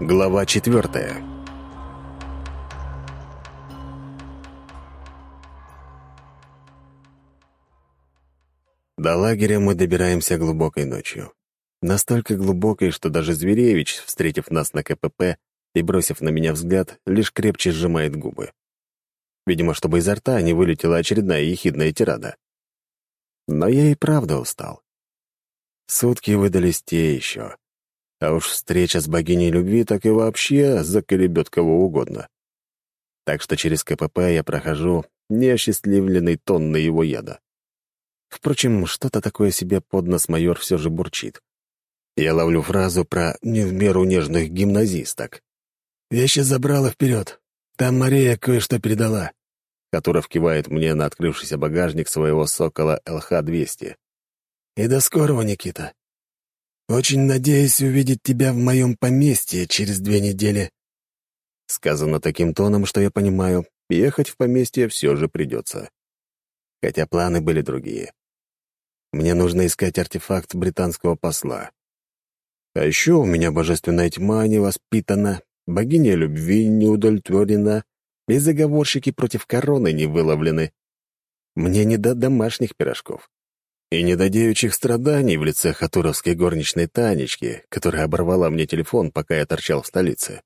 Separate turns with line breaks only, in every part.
Глава четвертая. До лагеря мы добираемся глубокой ночью. Настолько глубокой, что даже Зверевич, встретив нас на КПП и бросив на меня взгляд, лишь крепче сжимает губы. Видимо, чтобы изо рта не вылетела очередная ехидная тирада. Но я и правда устал. Сутки выдались те еще. А уж встреча с богиней любви так и вообще заколебет кого угодно. Так что через КПП я прохожу неосчастливленный тонны его яда. Впрочем, что-то такое себе под нос майор все же бурчит. Я ловлю фразу про не в меру нежных гимназисток. «Вещи забрала вперед. Там Мария кое-что передала», Которов кивает мне на открывшийся багажник своего «Сокола ЛХ-200». «И до скорого, Никита. Очень надеюсь увидеть тебя в моем поместье через две недели». Сказано таким тоном, что я понимаю, ехать в поместье все же придется. Хотя планы были другие. Мне нужно искать артефакт британского посла. А еще у меня божественная тьма не воспитана, богиня любви не удовлетворена, и заговорщики против короны не выловлены. Мне не до домашних пирожков и не до девичьих страданий в лице хатуровской горничной Танечки, которая оборвала мне телефон, пока я торчал в столице.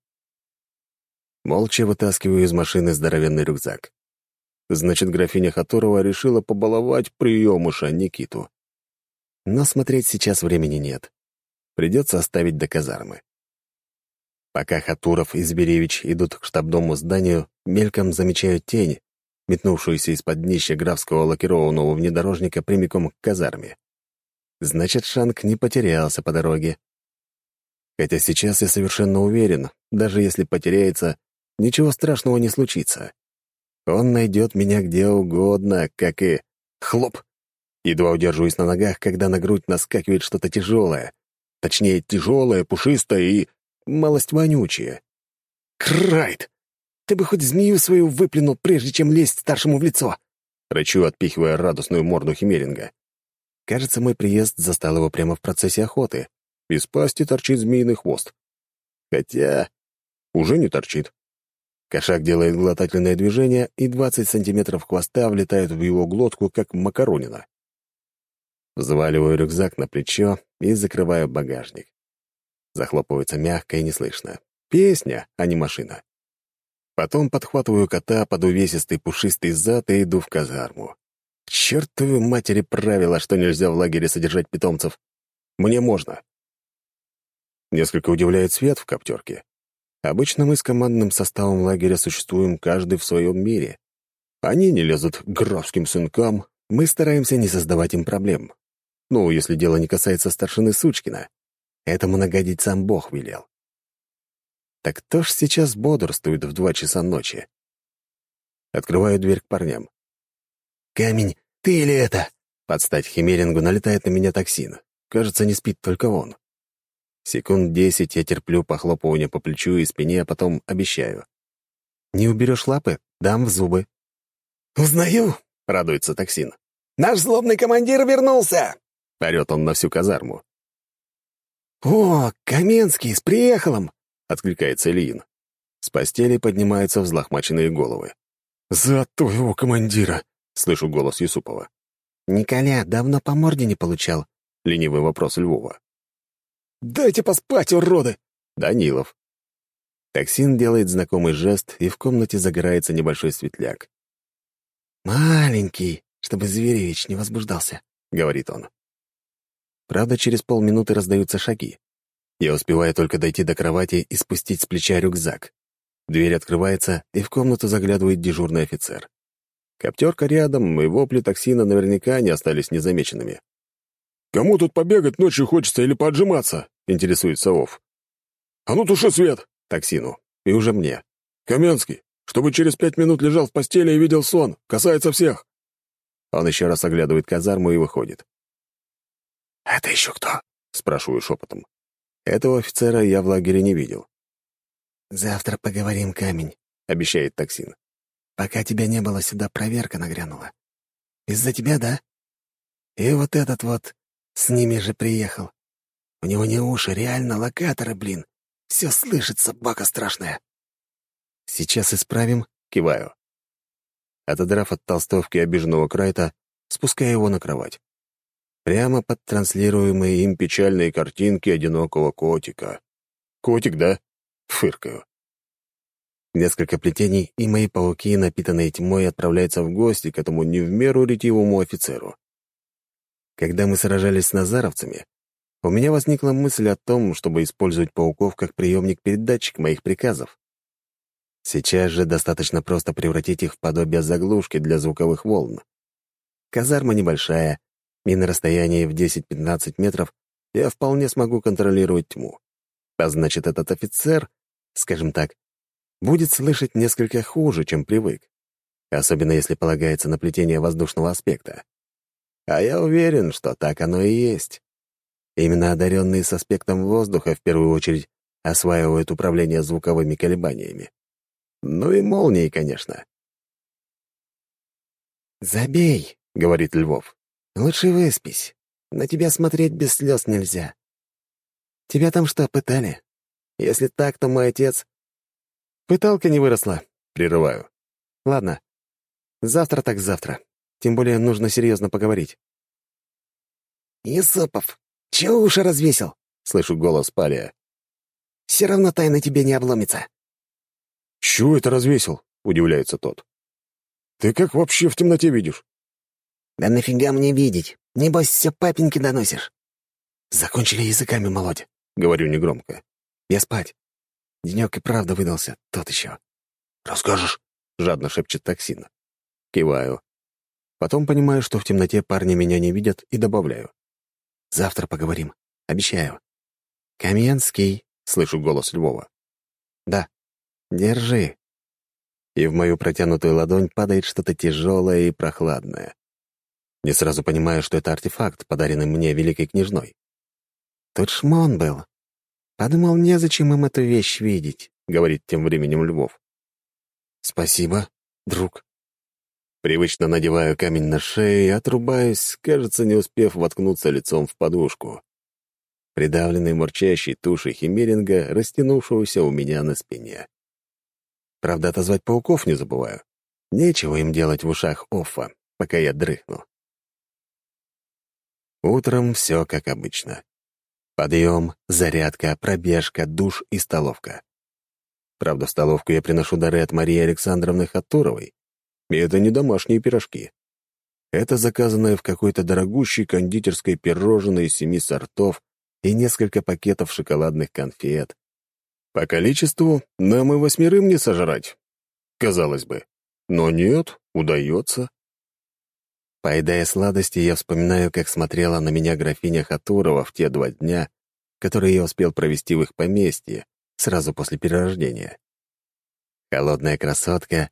Молча вытаскиваю из машины здоровенный рюкзак. Значит, графиня Хатурова решила побаловать приемуша Никиту. Но смотреть сейчас времени нет. Придется оставить до казармы. Пока Хатуров и Зверевич идут к штабному зданию, мельком замечают тень, метнувшуюся из-под днища графского лакированного внедорожника прямиком к казарме. Значит, Шанг не потерялся по дороге. Хотя сейчас я совершенно уверен, даже если потеряется, ничего страшного не случится. Он найдет меня где угодно, как и... Хлоп! Едва удерживаюсь на ногах, когда на грудь наскакивает что-то тяжелое. Точнее, тяжелое, пушистое и... малость вонючее. Крайт! Ты бы хоть змею свою выплюнул, прежде чем лезть старшему в лицо!» Рычу, отпихивая радостную морду Химеринга. Кажется, мой приезд застал его прямо в процессе охоты. Из пасти торчит змеиный хвост. Хотя... уже не торчит. Кошак делает глотательное движение, и 20 сантиметров хвоста влетают в его глотку, как макаронина. Взваливаю рюкзак на плечо и закрываю багажник. Захлопывается мягко и неслышно. Песня, а не машина. Потом подхватываю кота под увесистый пушистый зад и иду в казарму. К матери правила, что нельзя в лагере содержать питомцев. Мне можно. Несколько удивляет свет в коптерке. Обычно мы с командным составом лагеря существуем каждый в своем мире. Они не лезут к графским сынкам, мы стараемся не создавать им проблем. Ну, если дело не касается старшины Сучкина. Этому нагодить сам Бог велел. Так кто ж сейчас бодрствует в два часа ночи? Открываю дверь к парням. «Камень, ты или это?» Под стать химерингу налетает на меня токсин. Кажется, не спит только он. Секунд десять я терплю похлопывание по плечу и спине, а потом обещаю. «Не уберешь лапы? Дам в зубы». «Узнаю!» — радуется токсин. «Наш злобный командир вернулся!» — орёт он на всю казарму. «О, Каменский, с приехалом! — откликается Ильин. С постели поднимаются взлохмаченные головы. «За твоего командира!» — слышу голос Юсупова. «Николя давно по морде не получал?» — ленивый вопрос Львова. «Дайте поспать, уроды!» — Данилов. Токсин делает знакомый жест, и в комнате загорается небольшой светляк. «Маленький, чтобы Зверевич не возбуждался», — говорит он. Правда, через полминуты раздаются шаги. Я успеваю только дойти до кровати и спустить с плеча рюкзак. Дверь открывается, и в комнату заглядывает дежурный офицер. Коптерка рядом, и вопли токсина наверняка не остались незамеченными. «Кому тут побегать ночью хочется или поджиматься?» — интересуется Ов. «А ну туши свет!» — токсину. И уже мне. «Каменский, чтобы через пять минут лежал в постели и видел сон. Касается всех!» Он еще раз оглядывает казарму и выходит. «Это еще кто?» — спрашиваю шепотом. Этого офицера я в лагере не видел. «Завтра поговорим, камень», — обещает токсин. «Пока тебя не было, сюда проверка нагрянула. Из-за тебя, да? И вот этот вот с ними же приехал. У него не уши, реально локаторы, блин.
Все слышит, собака страшная».
«Сейчас исправим», — киваю. Отодрав от толстовки обиженного Крайта, спускаю его на кровать. Прямо под транслируемые им печальные картинки одинокого котика. «Котик, да?» — фыркаю. Несколько плетений, и мои пауки, напитанные тьмой, отправляются в гости к этому не в меру ретивому офицеру. Когда мы сражались с назаровцами, у меня возникла мысль о том, чтобы использовать пауков как приемник-передатчик моих приказов. Сейчас же достаточно просто превратить их в подобие заглушки для звуковых волн. Казарма небольшая, и на расстоянии в 10-15 метров я вполне смогу контролировать тьму. А значит, этот офицер, скажем так, будет слышать несколько хуже, чем привык, особенно если полагается на плетение воздушного аспекта. А я уверен, что так оно и есть. Именно одаренные с аспектом воздуха в первую очередь осваивают управление звуковыми колебаниями. Ну и молнии, конечно.
«Забей», — говорит Львов. «Лучше выспись. На тебя смотреть без слез нельзя. Тебя там что, пытали? Если так, то мой отец «Пыталка не выросла», — прерываю. «Ладно. Завтра так завтра. Тем более нужно серьезно поговорить».
«Юсупов, чего уши развесил?»
— слышу голос Палия.
«Все равно тайна тебе не обломится».
«Чего это развесил?» — удивляется тот. «Ты как вообще в темноте видишь?»
«Да нафига мне видеть? Небось, все папеньки доносишь».
«Закончили языками молоть», — говорю негромко. «Я спать. Денек и правда выдался, тот еще.
«Расскажешь?» — жадно шепчет токсин. Киваю. Потом понимаю, что в темноте парни меня не видят, и добавляю.
«Завтра поговорим. Обещаю». «Каменский», — слышу голос Львова. «Да. Держи». И в мою протянутую ладонь падает что-то тяжелое и прохладное. Не сразу понимаю, что это артефакт, подаренный мне великой княжной. Тут шмон был, «Подумал, незачем им эту вещь видеть», — говорит тем временем Львов. «Спасибо, друг». Привычно надеваю камень на шею и отрубаюсь, кажется, не успев воткнуться лицом в подушку. Придавленный мурчащей тушей химеринга, растянувшегося у меня на спине. Правда, отозвать пауков не забываю. Нечего им делать в ушах Оффа, пока я дрыхну. Утром все как обычно. Подъем, зарядка, пробежка, душ и столовка. Правда, в столовку я приношу дары от Марии Александровны Хатуровой. И это не домашние пирожки. Это заказанное в какой-то дорогущей кондитерской пирожное из семи сортов и несколько пакетов шоколадных конфет. По количеству нам и восьмерым не сожрать. Казалось бы. Но нет, удается. Поедая сладости, я вспоминаю, как смотрела на меня графиня Хатурова в те два дня, которые я успел провести в их поместье, сразу после перерождения. Холодная красотка,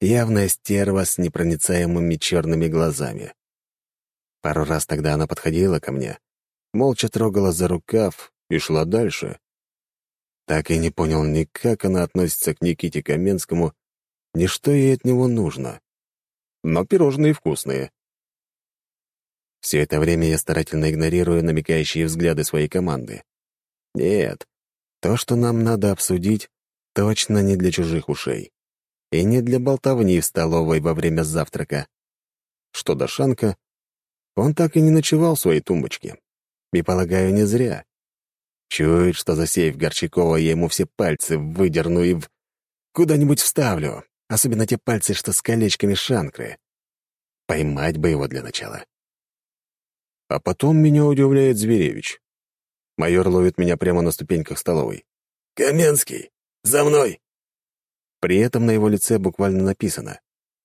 явная стерва с непроницаемыми черными глазами. Пару раз тогда она подходила ко мне, молча трогала за рукав и шла дальше. Так и не понял ни как она относится к Никите Каменскому, ни что ей от него нужно. Но пирожные вкусные. Все это время я старательно игнорирую намекающие взгляды своей команды. Нет, то, что нам надо обсудить, точно не для чужих ушей. И не для болтовни в столовой во время завтрака. Что до Шанка, он так и не ночевал в своей тумбочке. И, полагаю, не зря. Чует, что за сейф Горчакова я ему все пальцы выдерну и в... куда-нибудь вставлю, особенно те пальцы, что с колечками шанкры. Поймать бы его для начала. А потом меня удивляет Зверевич. Майор ловит меня прямо на ступеньках столовой. «Каменский! За мной!»
При этом на его лице буквально написано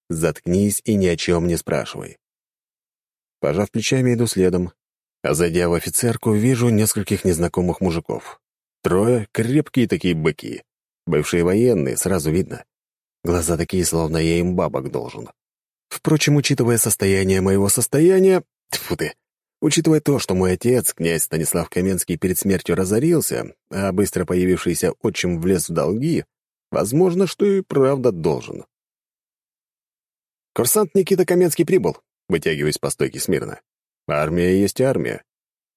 «Заткнись и ни о чем не спрашивай». Пожав плечами, иду следом, а зайдя в офицерку, вижу нескольких незнакомых мужиков. Трое — крепкие такие быки. Бывшие военные, сразу видно. Глаза такие, словно я им бабок должен. Впрочем, учитывая состояние моего состояния... Тьфу ты! Учитывая то, что мой отец, князь Станислав Каменский, перед смертью разорился, а быстро появившийся отчим влез в долги, возможно, что и правда должен. Курсант Никита Каменский прибыл, вытягиваясь по стойке смирно. Армия есть армия,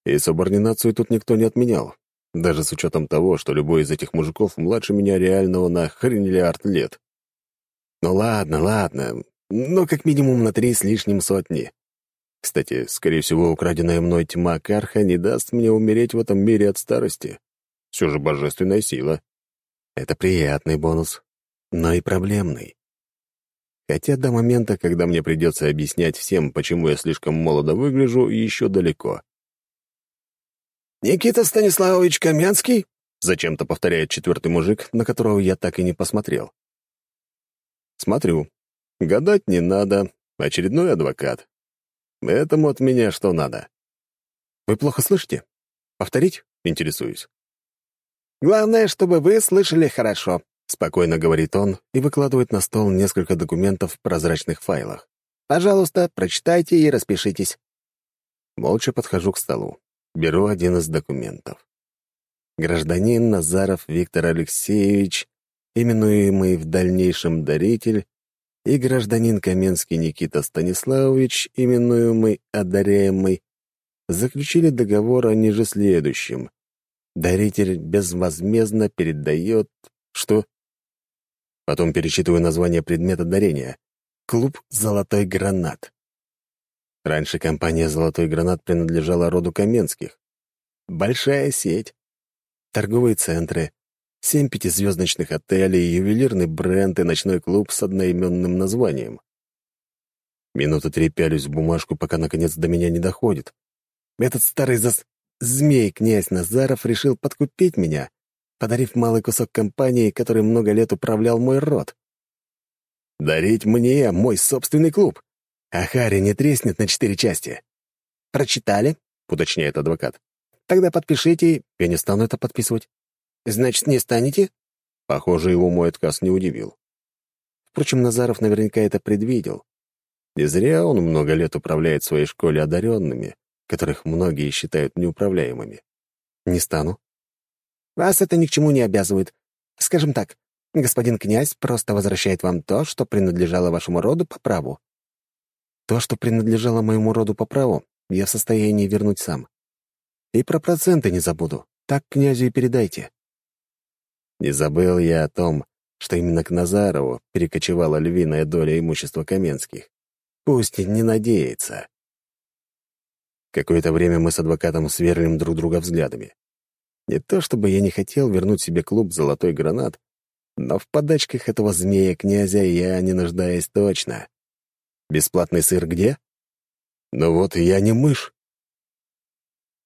и субординацию тут никто не отменял. даже с учетом того, что любой из этих мужиков младше меня реального на хренелиард лет. Ну ладно, ладно, но как минимум на три с лишним сотни. Кстати, скорее всего, украденная мной тьма Карха не даст мне умереть в этом мире от старости. Все же божественная сила. Это приятный бонус, но и проблемный. Хотя до момента, когда мне придется объяснять всем, почему я слишком молодо выгляжу, еще далеко.
«Никита Станиславович Каменский?»
— зачем-то повторяет четвертый мужик, на которого я так и не посмотрел. Смотрю. Гадать не надо. Очередной адвокат. Этому от меня что надо. Вы плохо слышите? Повторить? Интересуюсь.
«Главное, чтобы вы слышали хорошо», —
спокойно говорит он и выкладывает на стол несколько документов в прозрачных файлах.
«Пожалуйста, прочитайте и распишитесь».
Молча подхожу к столу. Беру один из документов. Гражданин Назаров Виктор Алексеевич, именуемый в дальнейшем даритель, и гражданин Каменский Никита Станиславович, именуемый одаряемый, заключили договор о ниже следующем. Даритель безвозмездно передает... Что? Потом перечитываю название предмета дарения. Клуб «Золотой гранат». Раньше компания «Золотой гранат» принадлежала роду Каменских. Большая сеть. Торговые центры, семь пятизвездочных отелей, ювелирный бренд и ночной клуб с одноименным названием. Минуты три пялюсь в бумажку, пока наконец до меня не доходит. Этот старый зас... змей князь Назаров решил подкупить меня, подарив малый кусок компании, который много лет управлял мой род. Дарить мне мой собственный клуб. А Харри не треснет на четыре части.
«Прочитали?» — уточняет адвокат. «Тогда подпишите, я не стану это подписывать». «Значит, не станете?»
Похоже, его мой отказ не удивил. Впрочем, Назаров наверняка это предвидел. Не зря он много лет управляет своей школе одаренными, которых многие считают неуправляемыми. Не стану.
Вас это ни к чему не обязывает. Скажем так, господин князь просто возвращает вам то, что принадлежало вашему роду по праву.
То, что принадлежало моему роду по праву, я в состоянии вернуть сам. И про проценты не забуду. Так князю и передайте. Не забыл я о том, что именно к Назарову перекочевала львиная доля имущества Каменских. Пусть не надеется. Какое-то время мы с адвокатом сверлим друг друга взглядами. Не то чтобы я не хотел вернуть себе клуб «Золотой гранат», но в подачках этого змея-князя я не нуждаюсь точно. Бесплатный сыр где? Ну вот, я не мышь.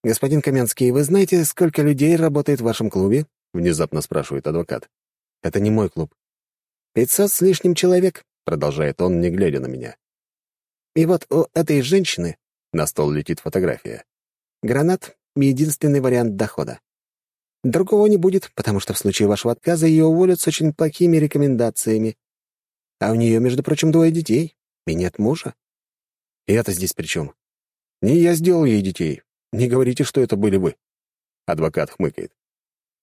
«Господин Каменский, вы знаете, сколько людей работает в вашем клубе?» — внезапно спрашивает адвокат.
«Это не мой клуб».
«Пятьсот с лишним человек», — продолжает он, не глядя на меня. «И вот у этой женщины...» — на стол летит фотография. «Гранат — единственный вариант дохода. Другого не будет, потому что в случае вашего отказа ее уволят с очень плохими рекомендациями. А у нее, между прочим, двое детей, и нет мужа.
И это здесь при чем? Не я сделал ей детей. Не говорите, что это были вы. Адвокат хмыкает.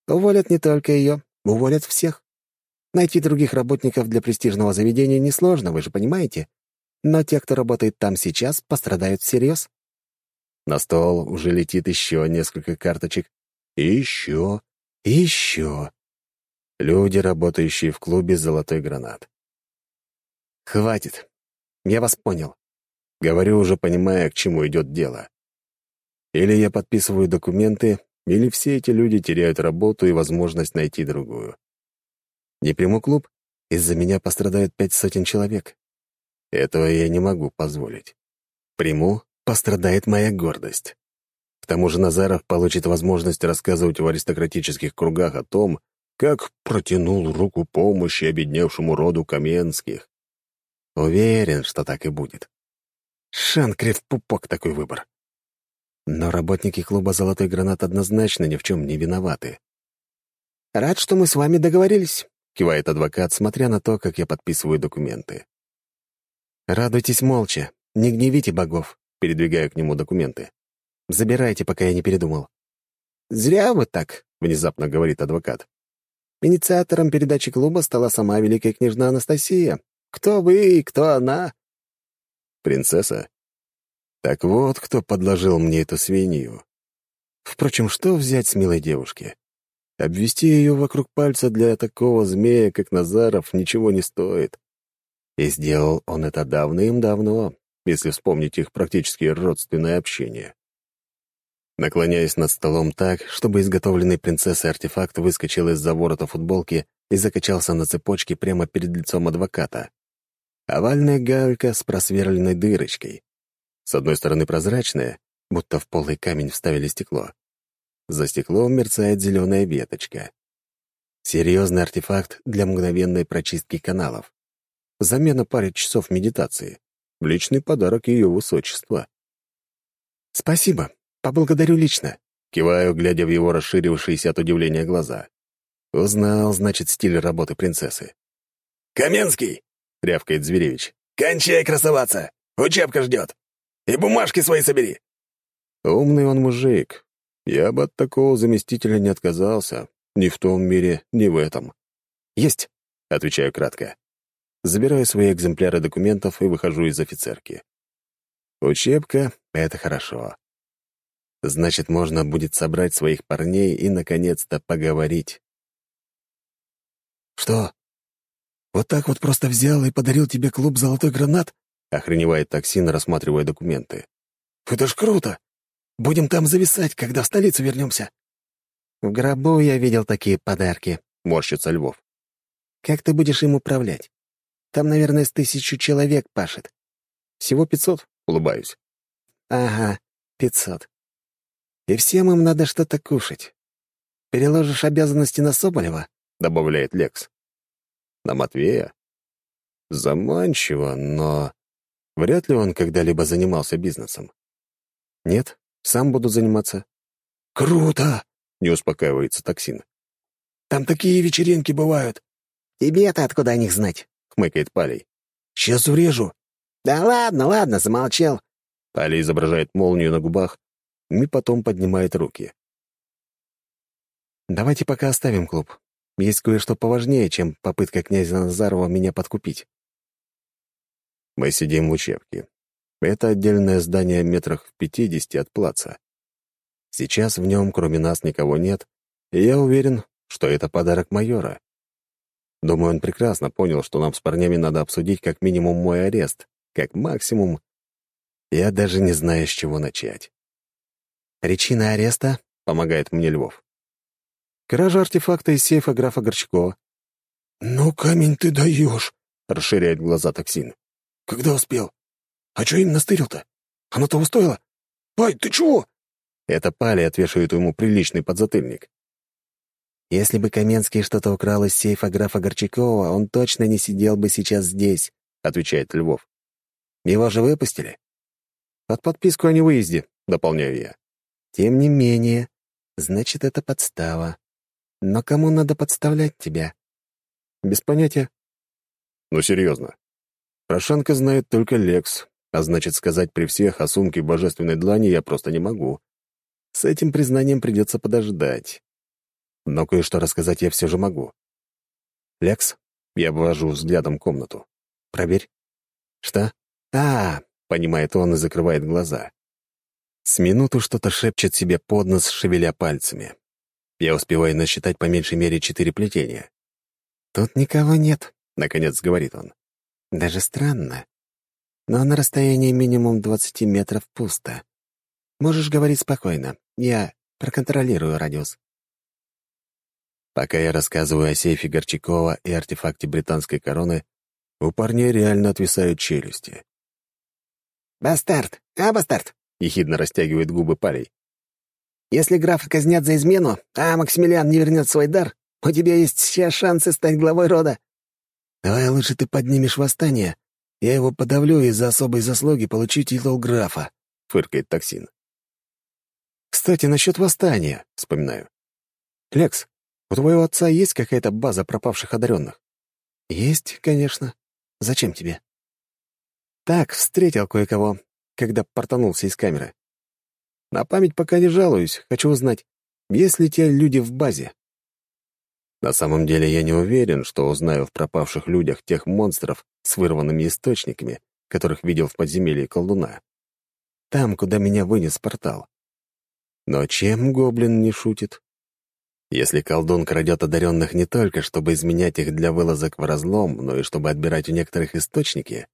Уволят не только ее, уволят всех. Найти других работников для престижного заведения несложно, вы же понимаете. Но те, кто работает там сейчас, пострадают всерьез.
На стол уже летит еще несколько карточек. И еще, и еще. Люди, работающие в клубе «Золотой гранат». Хватит. Я вас понял. Говорю, уже понимая, к чему идет дело. Или я подписываю документы, или все эти люди теряют работу и возможность найти другую. Не приму клуб, из-за меня пострадают пять сотен человек. Этого я не могу позволить. Приму, пострадает моя гордость. К тому же Назаров получит возможность рассказывать в аристократических кругах о том, как протянул руку помощи обедневшему роду Каменских. Уверен, что так и будет. Шанкрев пупок такой выбор. Но работники клуба «Золотой гранат» однозначно ни в чем не виноваты.
«Рад, что мы с вами договорились», —
кивает адвокат, смотря на то, как я подписываю документы. «Радуйтесь молча, не гневите богов», — передвигаю к нему документы. «Забирайте, пока я не передумал».
«Зря вы так», — внезапно говорит адвокат. «Инициатором передачи клуба стала сама великая княжна Анастасия. Кто вы и кто она?»
«Принцесса? Так вот, кто подложил мне эту свинью. Впрочем, что взять с милой девушки? Обвести ее вокруг пальца для такого змея, как Назаров, ничего не стоит. И сделал он это давным-давно, если вспомнить их практически родственное общение. Наклоняясь над столом так, чтобы изготовленный принцессой артефакт выскочил из-за ворота футболки и закачался на цепочке прямо перед лицом адвоката. Овальная галька с просверленной дырочкой. С одной стороны прозрачная, будто в полый камень вставили стекло. За стеклом мерцает зеленая веточка. Серьезный артефакт для мгновенной прочистки каналов. Замена пары часов медитации. Личный подарок ее высочества. «Спасибо», Поблагодарю лично», — киваю, глядя в его расширившиеся от удивления глаза. Узнал, значит, стиль работы принцессы.
«Каменский!»
— рявкает Зверевич.
«Кончай красоваться! Учебка ждет! И бумажки свои собери!»
Умный он мужик. Я бы от такого заместителя не отказался. Ни в том мире, ни в этом. «Есть!» — отвечаю кратко. Забираю свои экземпляры документов и выхожу из офицерки. Учебка — это хорошо. Значит, можно будет собрать своих парней и, наконец-то, поговорить.
«Что? Вот так вот просто взял и подарил тебе клуб «Золотой гранат»?»
— охреневает токсин, рассматривая документы.
«Это ж круто! Будем там зависать, когда в столицу вернемся».
«В гробу я видел такие подарки», —
морщится Львов.
«Как ты будешь им управлять? Там, наверное, с тысячу человек пашет».
«Всего пятьсот?» — улыбаюсь.
«Ага, пятьсот. И всем им надо что-то кушать. Переложишь обязанности на Соболева?»
— добавляет Лекс. «На Матвея?» Заманчиво, но вряд ли он когда-либо занимался бизнесом. «Нет, сам буду заниматься».
«Круто!»
— не успокаивается токсин.
«Там такие вечеринки бывают».
«Тебе-то откуда о них знать?»
— хмыкает Палей.
«Сейчас врежу».
«Да ладно, ладно, замолчал».
Палей изображает молнию на губах, и потом поднимает руки. «Давайте пока оставим клуб. Есть кое-что поважнее, чем попытка князя Назарова меня подкупить». Мы сидим в учебке. Это отдельное здание метрах в пятидесяти от плаца. Сейчас в нем, кроме нас, никого нет, и я уверен, что это подарок майора. Думаю, он прекрасно понял, что нам с парнями надо обсудить как минимум мой арест, как максимум. Я даже не знаю, с чего начать.
«Причина ареста?» — помогает мне Львов.
«Кража артефакта из сейфа графа Горчакова».
«Ну, камень ты даешь!»
— расширяет глаза токсин.
«Когда успел? А что именно стырил-то? Оно того стоило? Пай, ты чего?»
Это Пали отвешивает ему приличный подзатыльник.
«Если бы Каменский что-то украл из сейфа графа Горчакова, он точно не сидел бы сейчас здесь», — отвечает Львов. «Его же выпустили?»
«Под подписку о невыезде», — дополняю я.
Тем не менее, значит, это подстава. Но кому надо подставлять тебя?
Без понятия. Ну, серьезно. Прошанка знает только Лекс, а значит, сказать при всех о сумке божественной длани я просто не могу. С этим признанием придется подождать. Но кое-что рассказать я все же могу. «Лекс?» — я обвожу взглядом комнату. «Проверь». «Что?» «А, — понимает он и закрывает глаза. С минуту что-то шепчет себе под нос, шевеля пальцами. Я успеваю насчитать по меньшей мере четыре плетения.
«Тут никого нет», —
наконец говорит он.
«Даже странно. Но на расстоянии минимум двадцати метров пусто. Можешь говорить спокойно. Я проконтролирую радиус».
Пока я рассказываю о сейфе Горчакова и артефакте британской короны, у парней реально отвисают челюсти.
«Бастард! А, бастард!
— ехидно растягивает губы парень.
«Если графа казнят за измену, а Максимилиан не вернет свой дар, у тебя есть все шансы стать главой рода. Давай лучше ты поднимешь восстание. Я его подавлю и за особые заслуги получу титул графа», —
фыркает токсин. «Кстати, насчет восстания», — вспоминаю. «Лекс, у твоего отца есть какая-то база пропавших одаренных?»
«Есть, конечно. Зачем тебе?»
«Так, встретил кое-кого когда портанулся из камеры. На память пока не жалуюсь, хочу узнать, есть ли те люди в базе. На самом деле я не уверен, что узнаю в пропавших людях тех монстров с вырванными источниками, которых видел в подземелье колдуна. Там, куда меня вынес портал. Но чем гоблин не шутит? Если колдун крадет одаренных не только, чтобы изменять их для вылазок в разлом, но и чтобы отбирать у некоторых источники,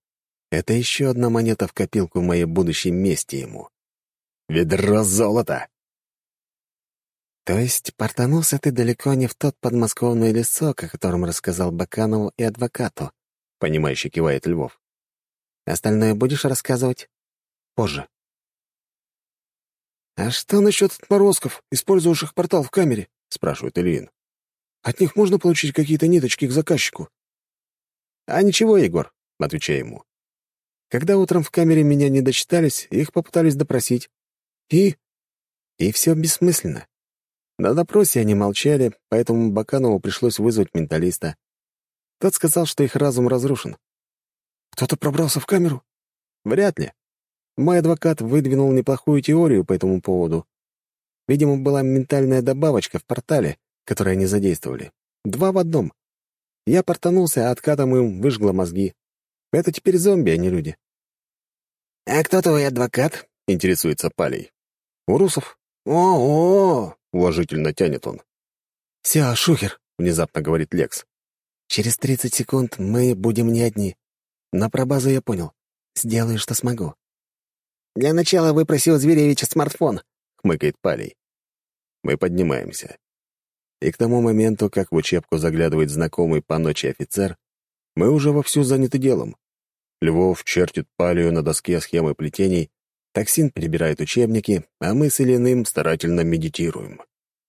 это еще одна монета в копилку моей будущей мести ему. Ведро золота!
То есть портанулся ты далеко не в тот подмосковный лесок, о котором рассказал Баканову и адвокату, — понимающе кивает Львов. Остальное будешь рассказывать? Позже.
«А что насчет отморозков, использовавших портал в камере?» — спрашивает Ильин. «От них можно получить какие-то ниточки к заказчику?»
«А ничего, Егор», — отвечаю ему. «Когда утром в камере меня не дочитались, их попытались допросить. И... И все бессмысленно. На допросе они молчали, поэтому Баканову пришлось вызвать менталиста. Тот сказал, что их разум разрушен.
«Кто-то пробрался в камеру?»
«Вряд ли. Мой адвокат выдвинул неплохую теорию по этому поводу. Видимо, была ментальная добавочка в портале, которую они задействовали. Два в одном. Я портанулся, а откатом им выжгло мозги. Это теперь зомби, а не люди.
«А кто твой адвокат?»
— интересуется Палей.
«Урусов».
«О-о-о!»
— уважительно тянет он.
«Все, Шухер», —
внезапно говорит Лекс.
«Через тридцать секунд мы будем не одни. Но про базу я понял. Сделаю, что смогу. «Для начала выпроси у Зверевича смартфон», —
хмыкает Палей. Мы поднимаемся. И к тому моменту, как в учебку заглядывает знакомый по ночи офицер, мы уже вовсю заняты делом. Львов чертит палию на доске схемы плетений, Токсин перебирает учебники, а мы с Ильиным старательно медитируем.